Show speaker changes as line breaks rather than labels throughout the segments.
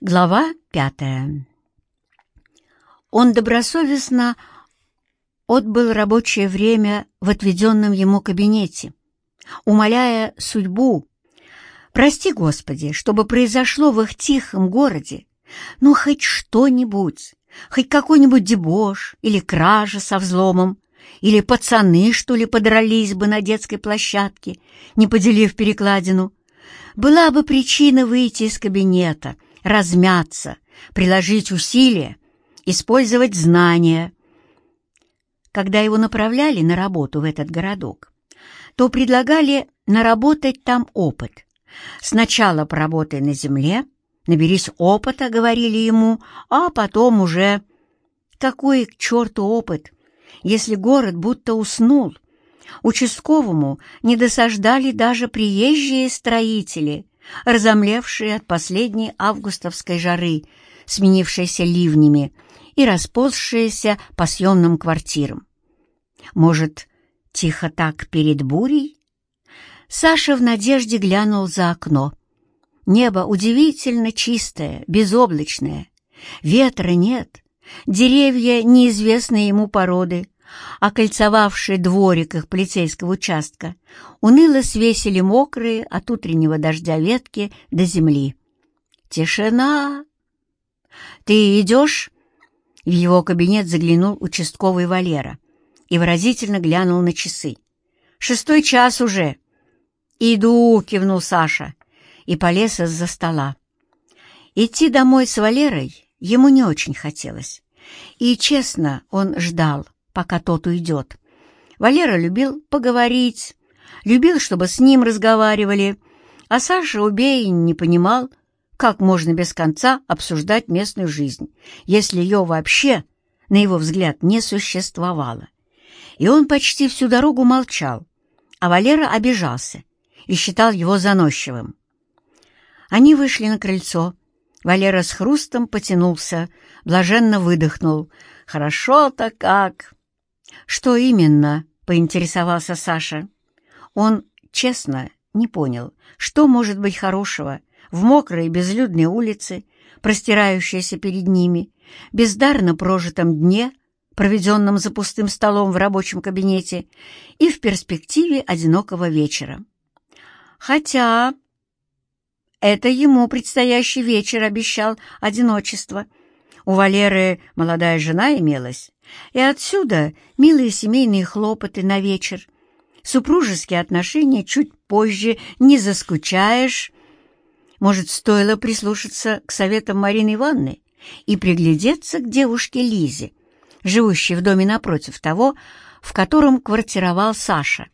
Глава пятая. Он добросовестно отбыл рабочее время в отведенном ему кабинете, умоляя судьбу, «Прости, Господи, чтобы произошло в их тихом городе, ну, хоть что-нибудь, хоть какой-нибудь дебош или кража со взломом, или пацаны, что ли, подрались бы на детской площадке, не поделив перекладину. Была бы причина выйти из кабинета — размяться, приложить усилия, использовать знания. Когда его направляли на работу в этот городок, то предлагали наработать там опыт. Сначала поработай на земле, наберись опыта, говорили ему, а потом уже... Какой к черту опыт, если город будто уснул? Участковому не досаждали даже приезжие строители, разомлевшие от последней августовской жары, сменившейся ливнями и расползшиеся по съемным квартирам. Может, тихо так перед бурей? Саша в надежде глянул за окно. Небо удивительно чистое, безоблачное. Ветра нет, деревья неизвестной ему породы, окольцевавшие дворик их полицейского участка, уныло свесили мокрые от утреннего дождя ветки до земли. «Тишина!» «Ты идешь?» В его кабинет заглянул участковый Валера и выразительно глянул на часы. «Шестой час уже!» «Иду!» — кивнул Саша и полез из-за стола. Идти домой с Валерой ему не очень хотелось. И, честно, он ждал, пока тот уйдет. Валера любил поговорить, любил, чтобы с ним разговаривали, а Саша, убей, не понимал, как можно без конца обсуждать местную жизнь, если ее вообще, на его взгляд, не существовало. И он почти всю дорогу молчал, а Валера обижался и считал его заносчивым. Они вышли на крыльцо. Валера с хрустом потянулся, блаженно выдохнул. «Хорошо-то как!» «Что именно?» — поинтересовался Саша. Он, честно, не понял, что может быть хорошего в мокрой безлюдной улице, простирающейся перед ними, бездарно прожитом дне, проведенном за пустым столом в рабочем кабинете, и в перспективе одинокого вечера. Хотя это ему предстоящий вечер обещал одиночество. У Валеры молодая жена имелась, и отсюда милые семейные хлопоты на вечер. Супружеские отношения чуть позже не заскучаешь. Может, стоило прислушаться к советам Марины Ивановны и приглядеться к девушке Лизе, живущей в доме напротив того, в котором квартировал Саша.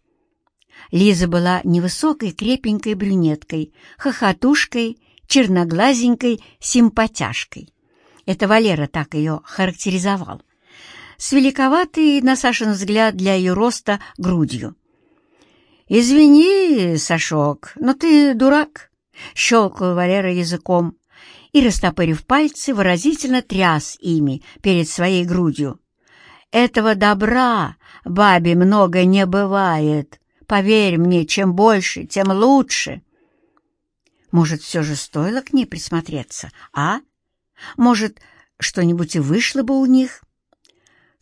Лиза была невысокой, крепенькой брюнеткой, хохотушкой, черноглазенькой, симпатяшкой. Это Валера так ее характеризовал — с великоватой, на Сашин взгляд, для ее роста грудью. «Извини, Сашок, но ты дурак», — щелкал Валера языком и, растопырив пальцы, выразительно тряс ими перед своей грудью. «Этого добра бабе много не бывает. Поверь мне, чем больше, тем лучше». Может, все же стоило к ней присмотреться, а? Может, что-нибудь и вышло бы у них?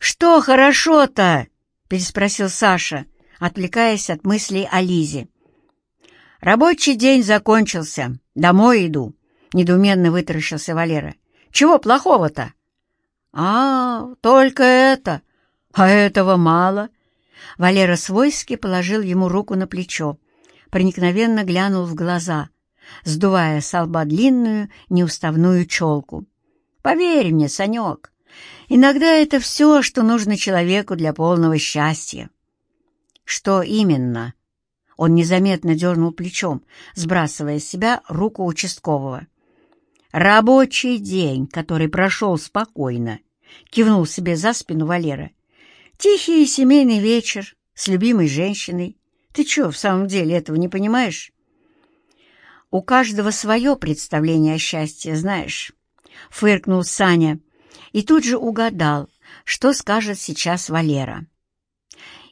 «Что хорошо-то?» — переспросил Саша, отвлекаясь от мыслей о Лизе. «Рабочий день закончился. Домой иду», — недоуменно вытаращился Валера. «Чего плохого-то?» «А, только это. А этого мало». Валера свойски положил ему руку на плечо, проникновенно глянул в глаза, сдувая с лба длинную неуставную челку. «Поверь мне, Санек, Иногда это все, что нужно человеку для полного счастья. Что именно? Он незаметно дернул плечом, сбрасывая с себя руку участкового. «Рабочий день, который прошел спокойно», — кивнул себе за спину Валера. «Тихий семейный вечер с любимой женщиной. Ты что, в самом деле этого не понимаешь?» «У каждого свое представление о счастье, знаешь», — фыркнул Саня, — и тут же угадал, что скажет сейчас Валера.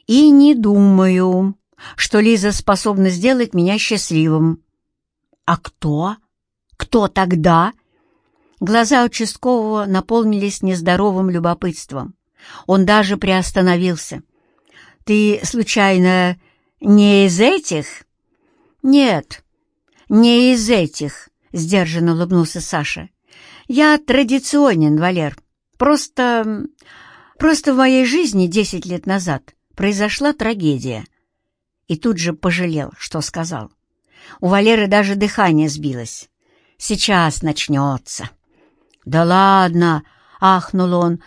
«И не думаю, что Лиза способна сделать меня счастливым». «А кто? Кто тогда?» Глаза участкового наполнились нездоровым любопытством. Он даже приостановился. «Ты, случайно, не из этих?» «Нет, не из этих», — сдержанно улыбнулся Саша. «Я традиционен, Валер. Просто... просто в моей жизни десять лет назад произошла трагедия». И тут же пожалел, что сказал. У Валеры даже дыхание сбилось. «Сейчас начнется». «Да ладно!» — ахнул он,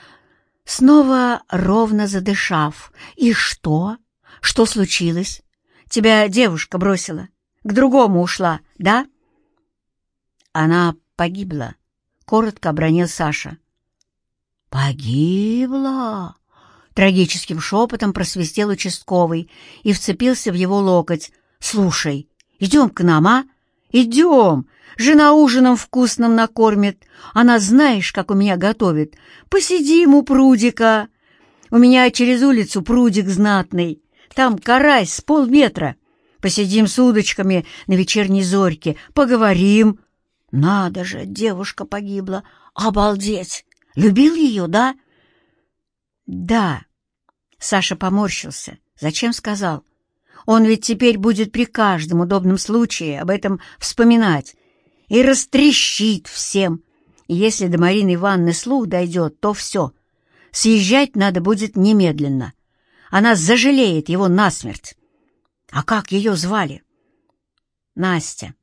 снова ровно задышав. «И что? Что случилось? Тебя девушка бросила, к другому ушла, да?» «Она погибла», — коротко обронил Саша. «Погибла?» Трагическим шепотом просвистел участковый и вцепился в его локоть. «Слушай, идем к нам, а? Идем! Жена ужином вкусным накормит. Она знаешь, как у меня готовит. Посидим у прудика. У меня через улицу прудик знатный. Там карась с полметра. Посидим с удочками на вечерней зорьке. Поговорим. Надо же, девушка погибла. Обалдеть! Любил ее, да? Да. Саша поморщился. Зачем сказал? Он ведь теперь будет при каждом удобном случае об этом вспоминать и растрещит всем. Если до Марины Ивановны слух дойдет, то все. Съезжать надо будет немедленно. Она зажалеет его насмерть. А как ее звали? Настя.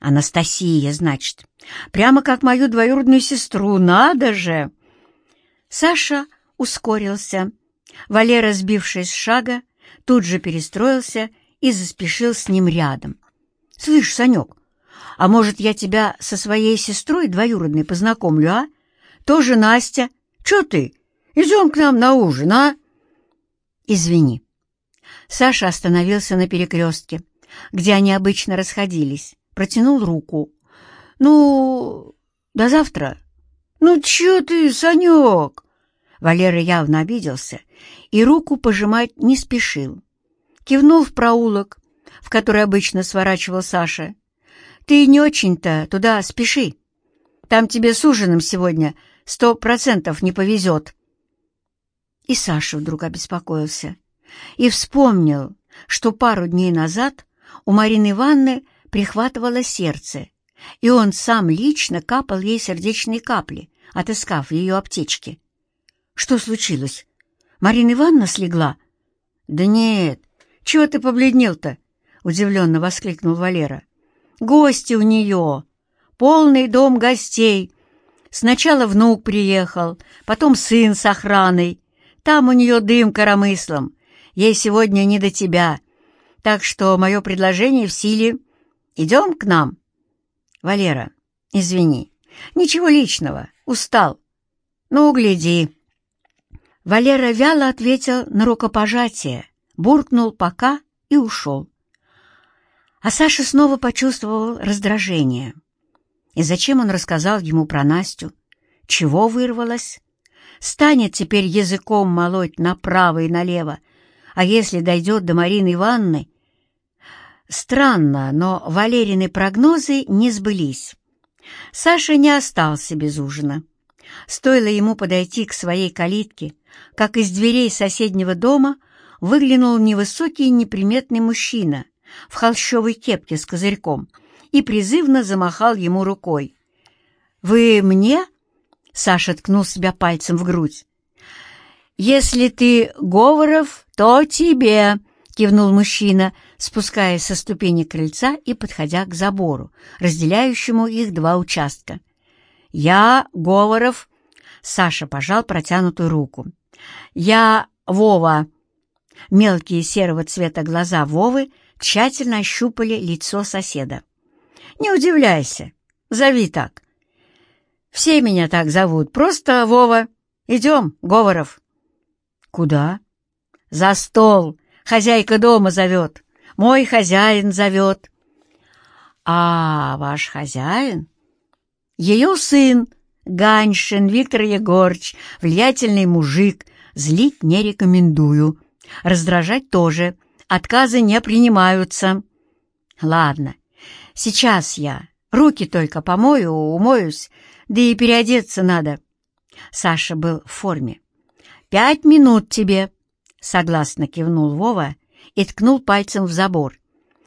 Анастасия, значит. Прямо как мою двоюродную сестру. Надо же! Саша ускорился. Валера, сбившись с шага, тут же перестроился и заспешил с ним рядом. «Слышь, Санек, а может, я тебя со своей сестрой двоюродной познакомлю, а? Тоже Настя. Чё ты? Идем к нам на ужин, а?» «Извини». Саша остановился на перекрестке, где они обычно расходились, протянул руку. «Ну, до завтра». «Ну, чё ты, Санек?» Валера явно обиделся и руку пожимать не спешил. Кивнул в проулок, в который обычно сворачивал Саша, ты не очень-то туда спеши. Там тебе с ужином сегодня сто процентов не повезет. И Саша вдруг обеспокоился и вспомнил, что пару дней назад у Марины Ивановны прихватывало сердце, и он сам лично капал ей сердечные капли, отыскав в ее аптечке. Что случилось? Марина Ивановна слегла? Да нет, чего ты побледнел-то? Удивленно воскликнул Валера. Гости у нее, полный дом гостей. Сначала внук приехал, потом сын с охраной. Там у нее дым коромыслом. Ей сегодня не до тебя. Так что мое предложение в силе. Идем к нам. Валера, извини. Ничего личного. Устал. Ну, гляди. Валера вяло ответил на рукопожатие, буркнул «пока» и ушел. А Саша снова почувствовал раздражение. И зачем он рассказал ему про Настю? Чего вырвалось? Станет теперь языком молоть направо и налево, а если дойдет до Марины Ивановны... Странно, но Валерины прогнозы не сбылись. Саша не остался без ужина. Стоило ему подойти к своей калитке, как из дверей соседнего дома выглянул невысокий неприметный мужчина — в холщовой кепке с козырьком и призывно замахал ему рукой. «Вы мне?» — Саша ткнул себя пальцем в грудь. «Если ты Говоров, то тебе!» — кивнул мужчина, спускаясь со ступени крыльца и подходя к забору, разделяющему их два участка. «Я Говоров!» — Саша пожал протянутую руку. «Я Вова!» Мелкие серого цвета глаза Вовы — тщательно ощупали лицо соседа. «Не удивляйся, зови так. Все меня так зовут, просто Вова. Идем, Говоров». «Куда?» «За стол. Хозяйка дома зовет. Мой хозяин зовет». «А ваш хозяин?» «Ее сын, Ганьшин Виктор Егорыч, влиятельный мужик, злить не рекомендую, раздражать тоже». Отказы не принимаются. Ладно, сейчас я руки только помою, умоюсь, Да и переодеться надо. Саша был в форме. «Пять минут тебе!» — согласно кивнул Вова и ткнул пальцем в забор.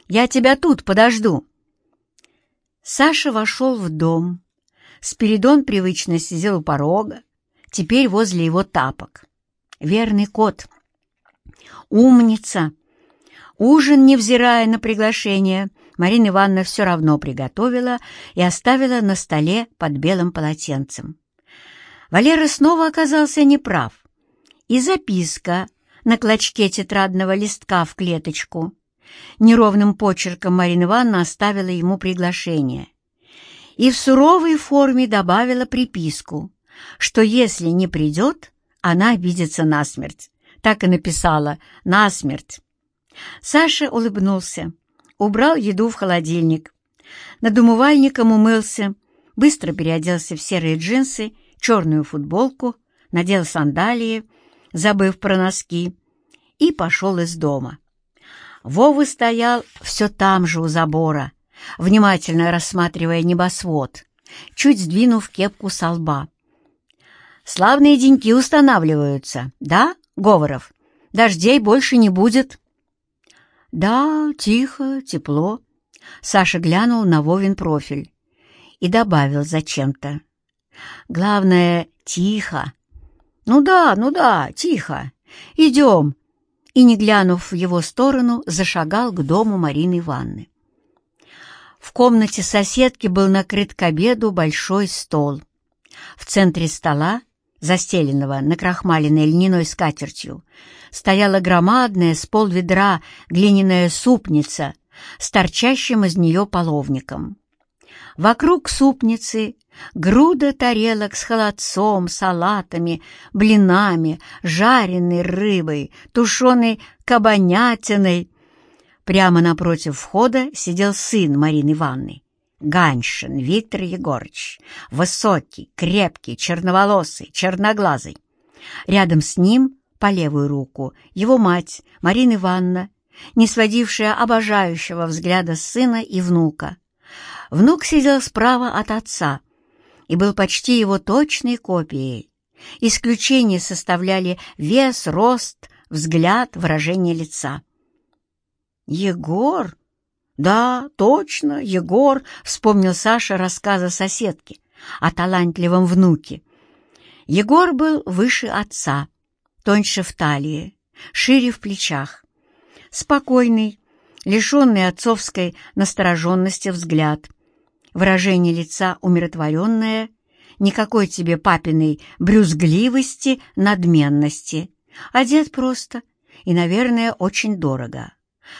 «Я тебя тут подожду!» Саша вошел в дом. Спиридон привычно сидел у порога, теперь возле его тапок. Верный кот. Умница! Ужин, невзирая на приглашение, Марина Ивановна все равно приготовила и оставила на столе под белым полотенцем. Валера снова оказался неправ. И записка на клочке тетрадного листка в клеточку. Неровным почерком Марина Ивановна оставила ему приглашение. И в суровой форме добавила приписку, что если не придет, она обидится насмерть. Так и написала «насмерть». Саша улыбнулся, убрал еду в холодильник. Над умывальником умылся, быстро переоделся в серые джинсы, черную футболку, надел сандалии, забыв про носки, и пошел из дома. Вова стоял все там же у забора, внимательно рассматривая небосвод, чуть сдвинув кепку со лба. «Славные деньки устанавливаются, да, Говоров? Дождей больше не будет?» «Да, тихо, тепло». Саша глянул на Вовин профиль и добавил зачем-то. «Главное, тихо». «Ну да, ну да, тихо. Идем, и, не глянув в его сторону, зашагал к дому Марины Ивановны. В комнате соседки был накрыт к обеду большой стол. В центре стола, застеленного накрахмаленной льняной скатертью, стояла громадная с полведра глиняная супница с торчащим из нее половником. Вокруг супницы груда тарелок с холодцом, салатами, блинами, жареной рыбой, тушеной кабанятиной. Прямо напротив входа сидел сын Марины Ивановны, Ганшин Виктор Егорыч, высокий, крепкий, черноволосый, черноглазый. Рядом с ним, по левую руку, его мать, Марина Ивановна, не сводившая обожающего взгляда сына и внука. Внук сидел справа от отца и был почти его точной копией. Исключения составляли вес, рост, взгляд, выражение лица. «Егор?» «Да, точно, Егор», — вспомнил Саша рассказа соседки о талантливом внуке. Егор был выше отца, тоньше в талии, шире в плечах. Спокойный, лишенный отцовской настороженности взгляд — выражение лица умиротворенное, никакой тебе папиной брюзгливости, надменности. Одет просто и, наверное, очень дорого.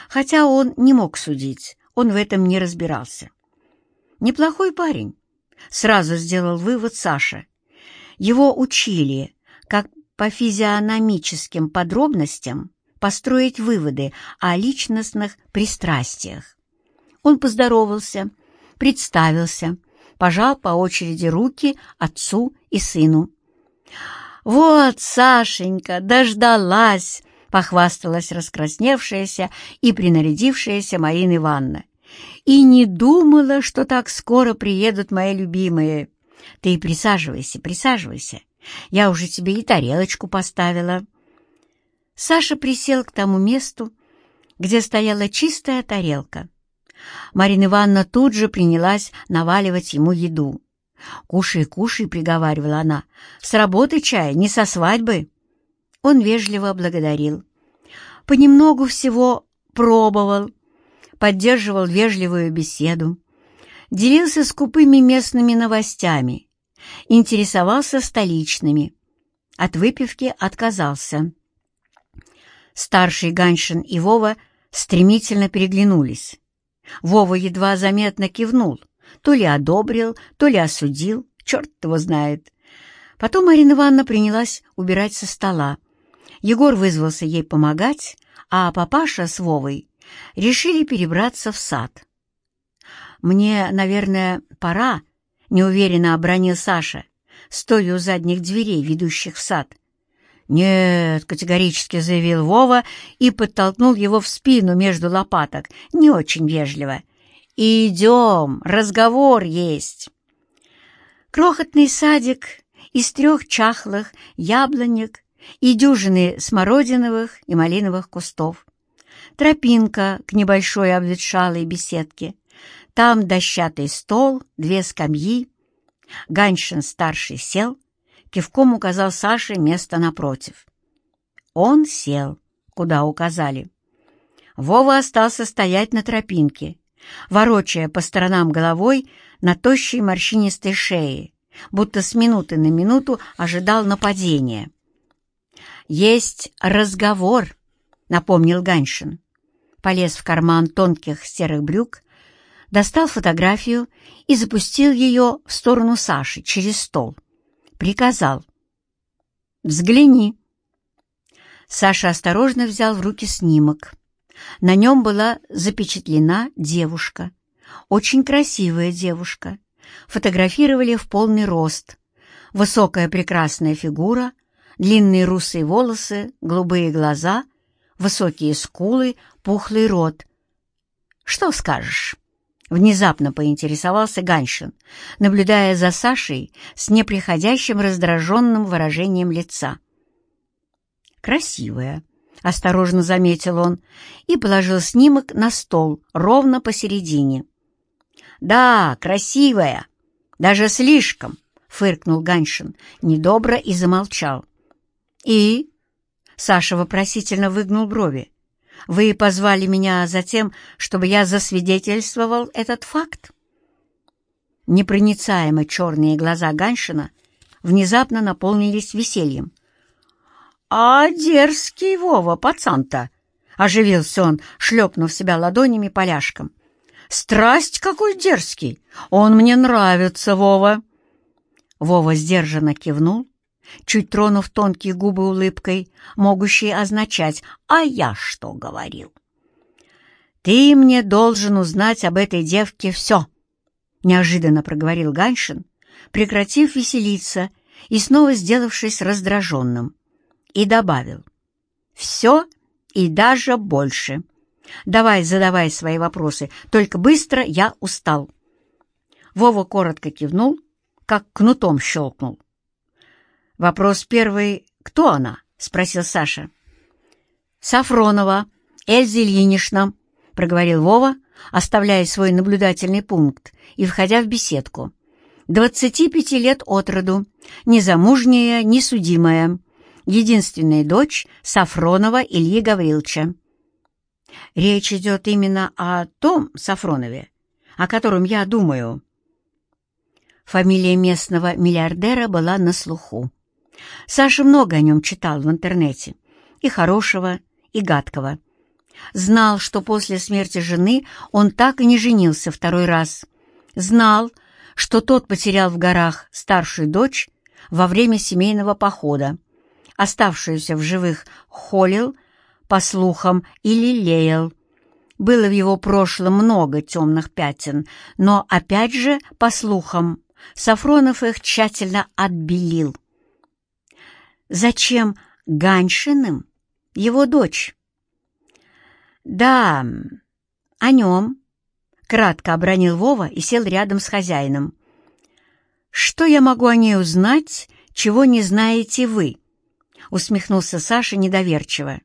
Хотя он не мог судить, он в этом не разбирался. Неплохой парень, сразу сделал вывод Саша. Его учили, как по физиономическим подробностям построить выводы о личностных пристрастиях. Он поздоровался, представился, пожал по очереди руки отцу и сыну. «Вот, Сашенька, дождалась!» — похвасталась раскрасневшаяся и принарядившаяся Марина Ивановна. «И не думала, что так скоро приедут мои любимые. Ты присаживайся, присаживайся. Я уже тебе и тарелочку поставила». Саша присел к тому месту, где стояла чистая тарелка, Марина Ивановна тут же принялась наваливать ему еду. «Кушай, кушай», — приговаривала она, — «с работы чая, не со свадьбы». Он вежливо благодарил. Понемногу всего пробовал, поддерживал вежливую беседу, делился скупыми местными новостями, интересовался столичными. От выпивки отказался. Старший Ганшин и Вова стремительно переглянулись. Вова едва заметно кивнул, то ли одобрил, то ли осудил, черт его знает. Потом Марина Ивановна принялась убирать со стола. Егор вызвался ей помогать, а папаша с Вовой решили перебраться в сад. «Мне, наверное, пора», — неуверенно обронил Саша, стоя у задних дверей, ведущих в сад. «Нет», — категорически заявил Вова и подтолкнул его в спину между лопаток, не очень вежливо. «Идем, разговор есть». Крохотный садик из трех чахлых яблонек и дюжины смородиновых и малиновых кустов. Тропинка к небольшой обветшалой беседке. Там дощатый стол, две скамьи. Ганшин-старший сел, кивком указал Саше место напротив. Он сел, куда указали. Вова остался стоять на тропинке, ворочая по сторонам головой на тощей морщинистой шее, будто с минуты на минуту ожидал нападения. «Есть разговор», — напомнил Ганшин. Полез в карман тонких серых брюк, достал фотографию и запустил ее в сторону Саши через стол. Приказал. «Взгляни». Саша осторожно взял в руки снимок. На нем была запечатлена девушка. Очень красивая девушка. Фотографировали в полный рост. Высокая прекрасная фигура, длинные русые волосы, голубые глаза, высокие скулы, пухлый рот. «Что скажешь?» Внезапно поинтересовался Ганшин, наблюдая за Сашей с неприходящим раздраженным выражением лица. «Красивая», — осторожно заметил он и положил снимок на стол ровно посередине. «Да, красивая, даже слишком», — фыркнул Ганшин, недобро и замолчал. «И?» — Саша вопросительно выгнул брови. «Вы позвали меня за тем, чтобы я засвидетельствовал этот факт?» Непроницаемо черные глаза Ганшина внезапно наполнились весельем. «А дерзкий Вова, пацан-то!» — оживился он, шлепнув себя ладонями поляшком. «Страсть какой дерзкий! Он мне нравится, Вова!» Вова сдержанно кивнул, чуть тронув тонкие губы улыбкой, могущей означать «А я что говорил?» «Ты мне должен узнать об этой девке все!» — неожиданно проговорил Ганшин, прекратив веселиться и снова сделавшись раздраженным и добавил. «Все и даже больше. Давай, задавай свои вопросы, только быстро я устал». Вова коротко кивнул, как кнутом щелкнул. «Вопрос первый. Кто она?» — спросил Саша. «Сафронова, Эльза Ильинична», — проговорил Вова, оставляя свой наблюдательный пункт и входя в беседку. «Двадцати пяти лет от роду, незамужняя, несудимая, единственная дочь Сафронова Ильи Гавриловича. Речь идет именно о том Сафронове, о котором я думаю. Фамилия местного миллиардера была на слуху. Саша много о нем читал в интернете, и хорошего, и гадкого. Знал, что после смерти жены он так и не женился второй раз. Знал, что тот потерял в горах старшую дочь во время семейного похода оставшуюся в живых, холил, по слухам, или лелеял. Было в его прошлом много темных пятен, но, опять же, по слухам, Сафронов их тщательно отбелил. Зачем Ганшиным его дочь? Да, о нем, — кратко обронил Вова и сел рядом с хозяином. Что я могу о ней узнать, чего не знаете вы? усмехнулся Саша недоверчиво.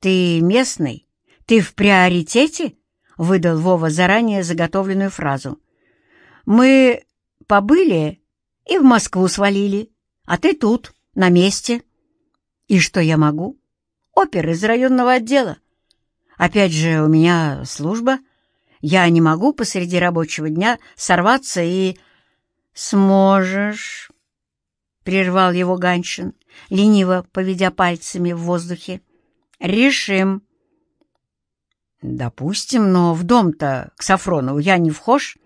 «Ты местный? Ты в приоритете?» — выдал Вова заранее заготовленную фразу. «Мы побыли и в Москву свалили, а ты тут, на месте. И что я могу? Опер из районного отдела. Опять же, у меня служба. Я не могу посреди рабочего дня сорваться и...» «Сможешь», — прервал его Ганшин лениво поведя пальцами в воздухе. «Решим». «Допустим, но в дом-то к Сафронову я не вхож».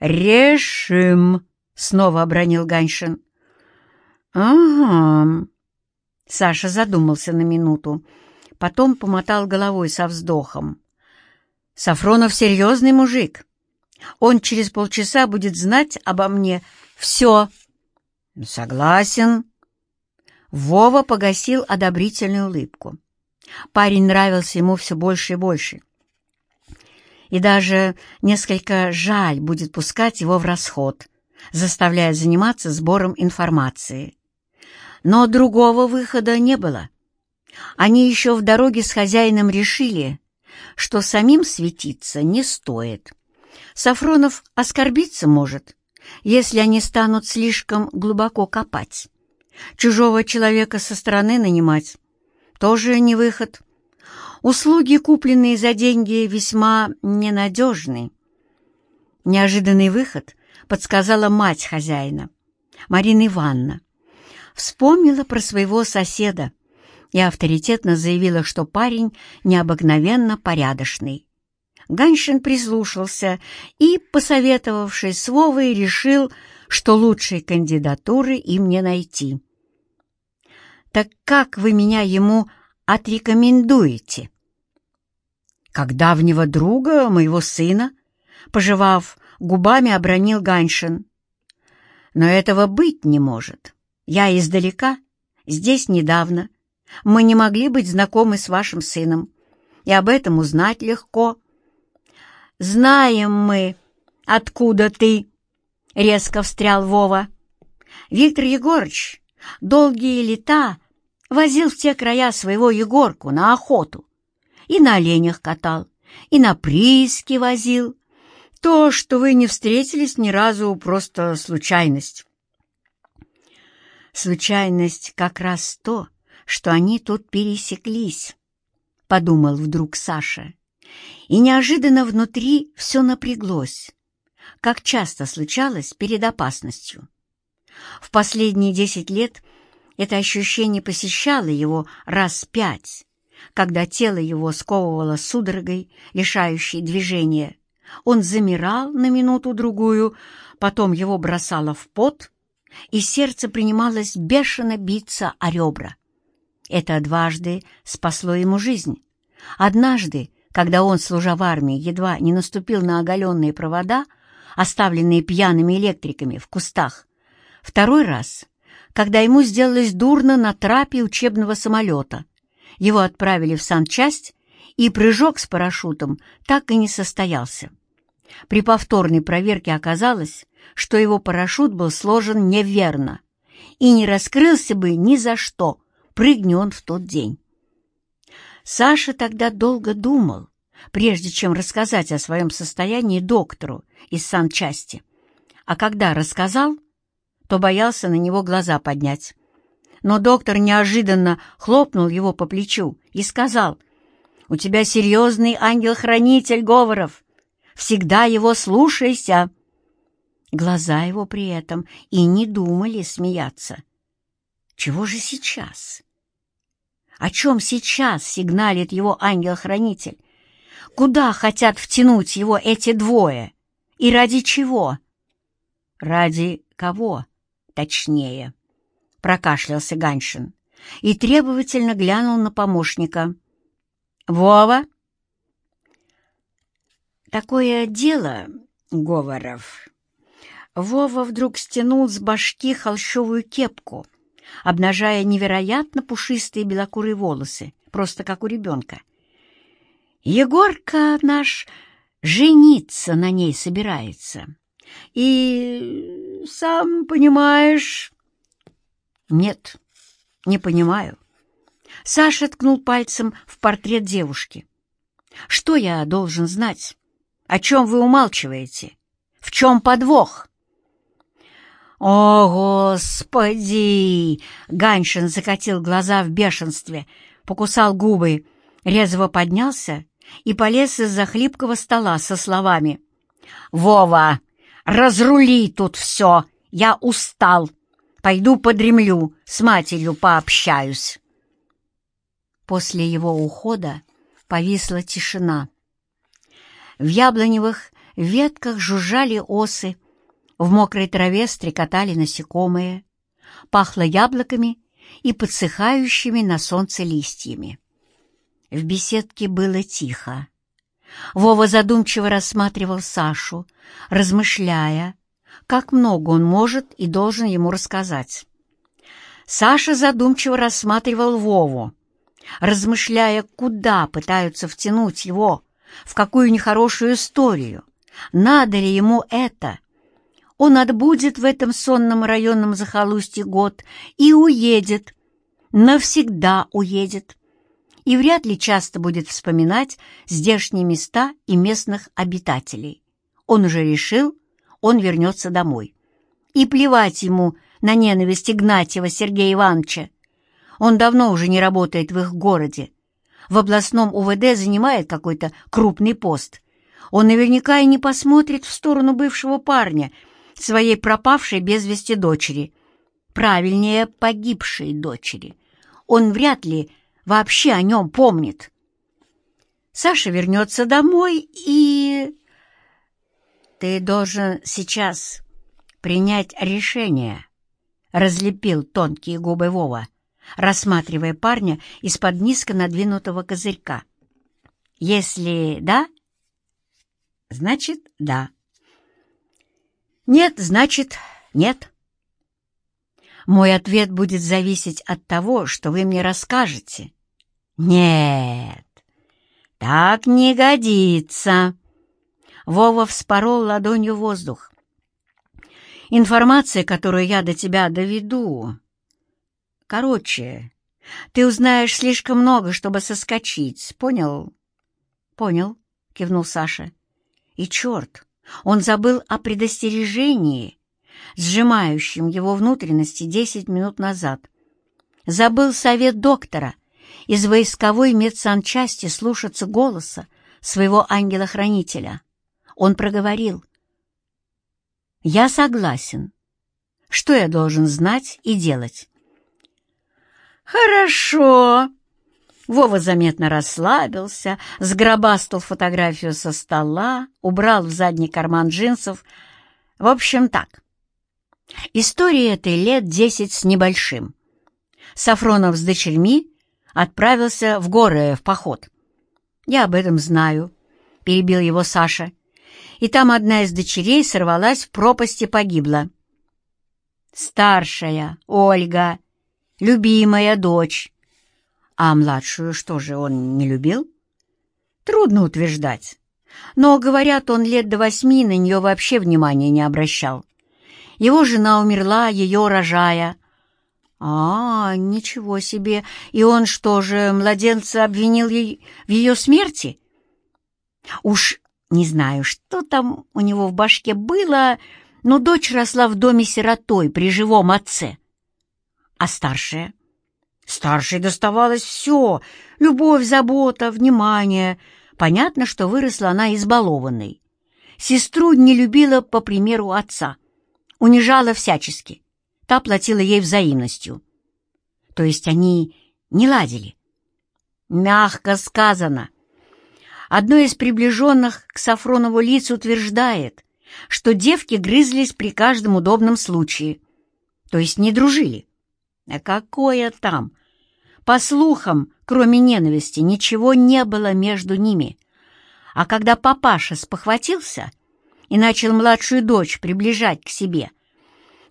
«Решим», — снова обронил Ганшин. «Ага». Саша задумался на минуту, потом помотал головой со вздохом. «Сафронов серьезный мужик. Он через полчаса будет знать обо мне все». «Согласен», Вова погасил одобрительную улыбку. Парень нравился ему все больше и больше. И даже несколько жаль будет пускать его в расход, заставляя заниматься сбором информации. Но другого выхода не было. Они еще в дороге с хозяином решили, что самим светиться не стоит. Сафронов оскорбиться может, если они станут слишком глубоко копать. Чужого человека со стороны нанимать тоже не выход. Услуги, купленные за деньги, весьма ненадежны. Неожиданный выход подсказала мать хозяина, Марина Ивановна. Вспомнила про своего соседа и авторитетно заявила, что парень необыкновенно порядочный. Ганшин прислушался и, посоветовавшись с Вовой, решил, что лучшей кандидатуры им не найти. «Так как вы меня ему отрекомендуете?» «Как давнего друга моего сына», — пожевав губами, обронил Ганшин. «Но этого быть не может. Я издалека, здесь недавно. Мы не могли быть знакомы с вашим сыном, и об этом узнать легко». «Знаем мы, откуда ты», — резко встрял Вова. «Виктор Егорыч долгие лета возил в те края своего Егорку на охоту. И на оленях катал, и на прииски возил. То, что вы не встретились ни разу, просто случайность. Случайность как раз то, что они тут пересеклись, — подумал вдруг Саша и неожиданно внутри все напряглось, как часто случалось перед опасностью. В последние десять лет это ощущение посещало его раз пять, когда тело его сковывало судорогой, лишающей движения. Он замирал на минуту-другую, потом его бросало в пот, и сердце принималось бешено биться о ребра. Это дважды спасло ему жизнь. Однажды, когда он, служа в армии, едва не наступил на оголенные провода, оставленные пьяными электриками в кустах. Второй раз, когда ему сделалось дурно на трапе учебного самолета. Его отправили в санчасть, и прыжок с парашютом так и не состоялся. При повторной проверке оказалось, что его парашют был сложен неверно и не раскрылся бы ни за что, прыгни он в тот день. Саша тогда долго думал, прежде чем рассказать о своем состоянии доктору из санчасти. А когда рассказал, то боялся на него глаза поднять. Но доктор неожиданно хлопнул его по плечу и сказал, «У тебя серьезный ангел-хранитель, Говоров. Всегда его слушайся». Глаза его при этом и не думали смеяться. Чего же сейчас? О чем сейчас сигналит его ангел-хранитель? Куда хотят втянуть его эти двое? И ради чего? Ради кого, точнее? Прокашлялся Ганшин и требовательно глянул на помощника. «Вова?» «Такое дело, Говоров». Вова вдруг стянул с башки холщовую кепку, обнажая невероятно пушистые белокурые волосы, просто как у ребенка. Егорка наш жениться на ней собирается. И, сам понимаешь... Нет, не понимаю. Саша ткнул пальцем в портрет девушки. Что я должен знать? О чем вы умалчиваете? В чем подвох? «О, Господи!» — Ганшин закатил глаза в бешенстве, покусал губы, резво поднялся и полез из-за хлипкого стола со словами. «Вова, разрули тут все! Я устал! Пойду подремлю, с матерью пообщаюсь!» После его ухода повисла тишина. В яблоневых ветках жужжали осы, в мокрой траве стрекотали насекомые, пахло яблоками и подсыхающими на солнце листьями. В беседке было тихо. Вова задумчиво рассматривал Сашу, размышляя, как много он может и должен ему рассказать. Саша задумчиво рассматривал Вову, размышляя, куда пытаются втянуть его, в какую нехорошую историю, надо ли ему это, Он отбудет в этом сонном районном захолустье год и уедет, навсегда уедет, и вряд ли часто будет вспоминать здешние места и местных обитателей. Он уже решил, он вернется домой. И плевать ему на ненависть Игнатьева Сергея Ивановича. Он давно уже не работает в их городе. В областном УВД занимает какой-то крупный пост. Он наверняка и не посмотрит в сторону бывшего парня, своей пропавшей без вести дочери. Правильнее, погибшей дочери. Он вряд ли вообще о нем помнит. Саша вернется домой и... Ты должен сейчас принять решение, — разлепил тонкие губы Вова, рассматривая парня из-под низко надвинутого козырька. Если да, значит да. Нет, значит нет. Мой ответ будет зависеть от того, что вы мне расскажете. Нет, так не годится. Вова вспорол ладонью воздух. Информация, которую я до тебя доведу. Короче, ты узнаешь слишком много, чтобы соскочить, понял? Понял, кивнул Саша. И черт, он забыл о предостережении, сжимающем его внутренности десять минут назад. Забыл совет доктора из войсковой медсанчасти слушаться голоса своего ангела-хранителя. Он проговорил. «Я согласен. Что я должен знать и делать?» «Хорошо», Вова заметно расслабился, сгробастал фотографию со стола, убрал в задний карман джинсов. В общем, так. История этой лет десять с небольшим. Сафронов с дочерьми отправился в горы в поход. «Я об этом знаю», — перебил его Саша. «И там одна из дочерей сорвалась в пропасть и погибла». «Старшая, Ольга, любимая дочь, а младшую что же, он не любил? Трудно утверждать. Но, говорят, он лет до восьми на нее вообще внимания не обращал. Его жена умерла, ее рожая. А, ничего себе! И он что же, младенца обвинил ей в ее смерти? Уж не знаю, что там у него в башке было, но дочь росла в доме сиротой при живом отце. А старшая? Старшей доставалось все — любовь, забота, внимание. Понятно, что выросла она избалованной. Сестру не любила по примеру отца. Унижала всячески. Та платила ей взаимностью. То есть они не ладили. Мягко сказано. Одно из приближенных к Сафронову лиц утверждает, что девки грызлись при каждом удобном случае, то есть не дружили. А какое там? По слухам, кроме ненависти, ничего не было между ними. А когда папаша спохватился и начал младшую дочь приближать к себе,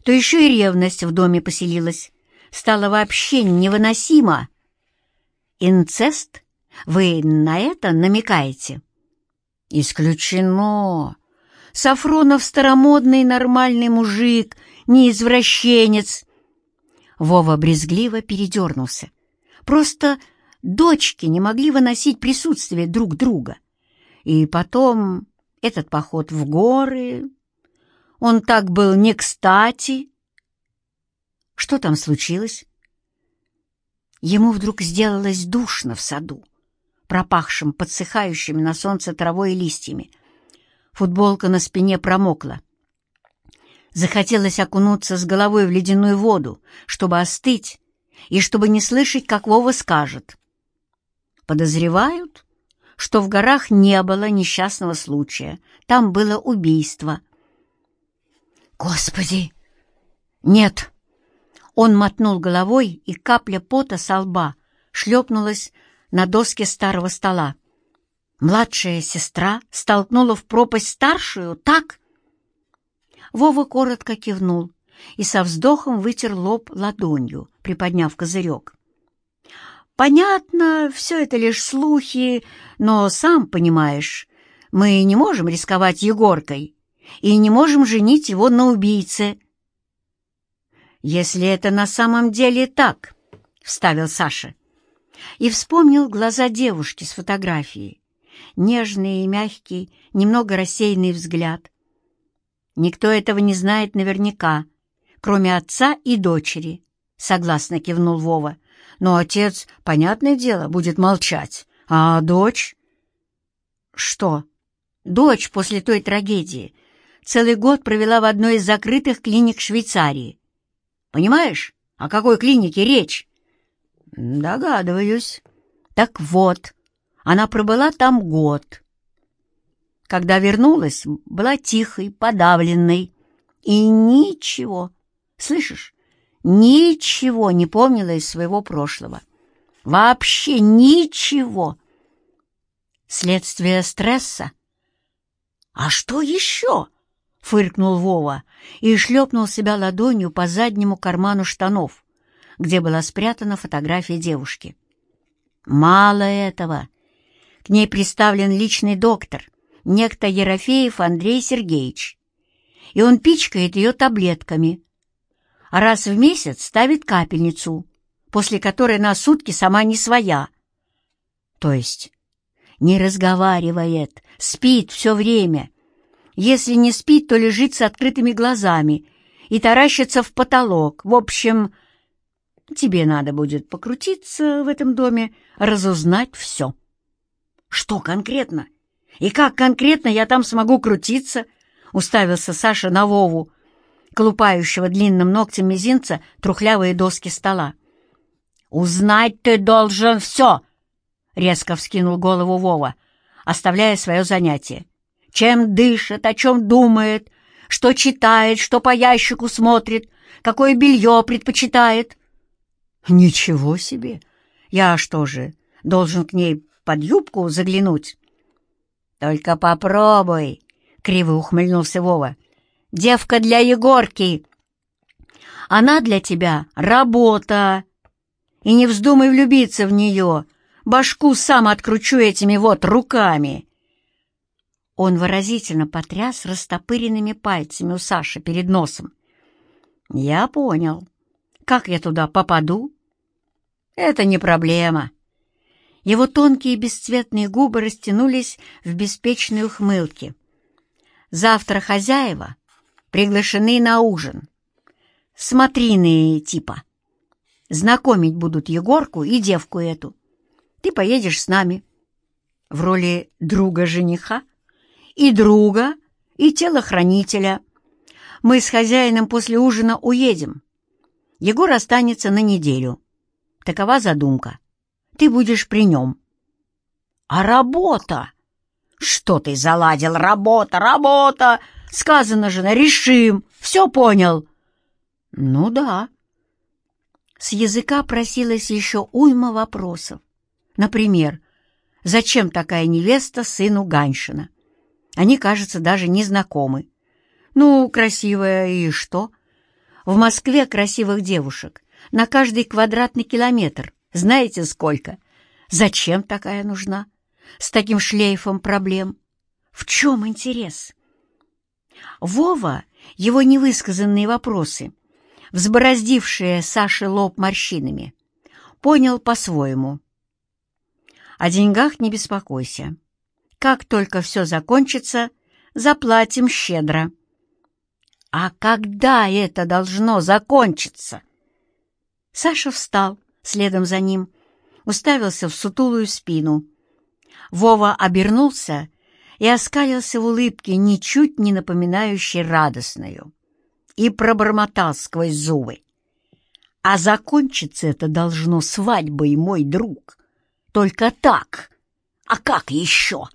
то еще и ревность в доме поселилась. Стало вообще невыносимо. Инцест? Вы на это намекаете? Исключено. Сафронов старомодный нормальный мужик, не извращенец. Вова брезгливо передернулся. Просто дочки не могли выносить присутствие друг друга. И потом этот поход в горы, он так был не кстати. Что там случилось? Ему вдруг сделалось душно в саду, пропахшим подсыхающими на солнце травой и листьями. Футболка на спине промокла. Захотелось окунуться с головой в ледяную воду, чтобы остыть, и чтобы не слышать, как Вова скажет. Подозревают, что в горах не было несчастного случая, там было убийство. «Господи! Нет!» Он мотнул головой, и капля пота со лба шлепнулась на доске старого стола. Младшая сестра столкнула в пропасть старшую, так? Вова коротко кивнул и со вздохом вытер лоб ладонью, приподняв козырек. «Понятно, все это лишь слухи, но, сам понимаешь, мы не можем рисковать Егоркой, и не можем женить его на убийце». «Если это на самом деле так», — вставил Саша, и вспомнил глаза девушки с фотографией, нежный и мягкий, немного рассеянный взгляд. «Никто этого не знает наверняка, кроме отца и дочери», — согласно кивнул Вова. «Но отец, понятное дело, будет молчать, а дочь...» «Что?» «Дочь после той трагедии целый год провела в одной из закрытых клиник Швейцарии. Понимаешь, о какой клинике речь?» «Догадываюсь. Так вот, она пробыла там год. Когда вернулась, была тихой, подавленной. И ничего, слышишь, ничего не помнила из своего прошлого. Вообще ничего. Следствие стресса? А что еще? Фыркнул Вова и шлепнул себя ладонью по заднему карману штанов, где была спрятана фотография девушки. Мало этого. К ней приставлен личный доктор, некто Ерофеев Андрей Сергеевич, и он пичкает ее таблетками, а раз в месяц ставит капельницу, после которой на сутки сама не своя. То есть не разговаривает, спит все время. Если не спит, то лежит с открытыми глазами и таращится в потолок. В общем, тебе надо будет покрутиться в этом доме, разузнать все. «Что конкретно? И как конкретно я там смогу крутиться?» — уставился Саша на Вову, колупающего длинным ногтем мизинца трухлявые доски стола. «Узнать ты должен все!» — резко вскинул голову Вова, оставляя свое занятие. «Чем дышит, о чем думает, что читает, что по ящику смотрит, какое белье предпочитает». «Ничего себе! Я что же, должен к ней под юбку заглянуть?» «Только попробуй!» — криво ухмыльнулся Вова. «Девка для Егорки! Она для тебя работа! И не вздумай влюбиться в нее! Башку сам откручу этими вот руками!» Он выразительно потряс растопыренными пальцами у Саши перед носом. «Я понял. Как я туда попаду?» «Это не проблема. Его тонкие бесцветные губы растянулись в беспечной ухмылке. «Завтра хозяева приглашены на ужин. Смотрины типа. Знакомить будут Егорку и девку эту. Ты поедешь с нами. В роли друга-жениха и друга, и телохранителя. Мы с хозяином после ужина уедем. Егор останется на неделю. Такова задумка ты будешь при нем. А работа? Что ты заладил? Работа, работа! Сказано же, решим. Все понял? Ну да. С языка просилась еще уйма вопросов. Например, зачем такая невеста сыну Ганшина? Они, кажется, даже не знакомы. Ну, красивая и что? В Москве красивых девушек на каждый квадратный километр. Знаете сколько? Зачем такая нужна? С таким шлейфом проблем. В чем интерес? Вова, его невысказанные вопросы, взбороздившие Саше лоб морщинами, понял по-своему. О деньгах не беспокойся. Как только все закончится, заплатим щедро. А когда это должно закончиться? Саша встал, следом за ним, уставился в сутулую спину. Вова обернулся и оскалился в улыбке, ничуть не напоминающей радостную, и пробормотал сквозь зубы. «А закончиться это должно свадьбой, мой друг. Только так. А как еще?»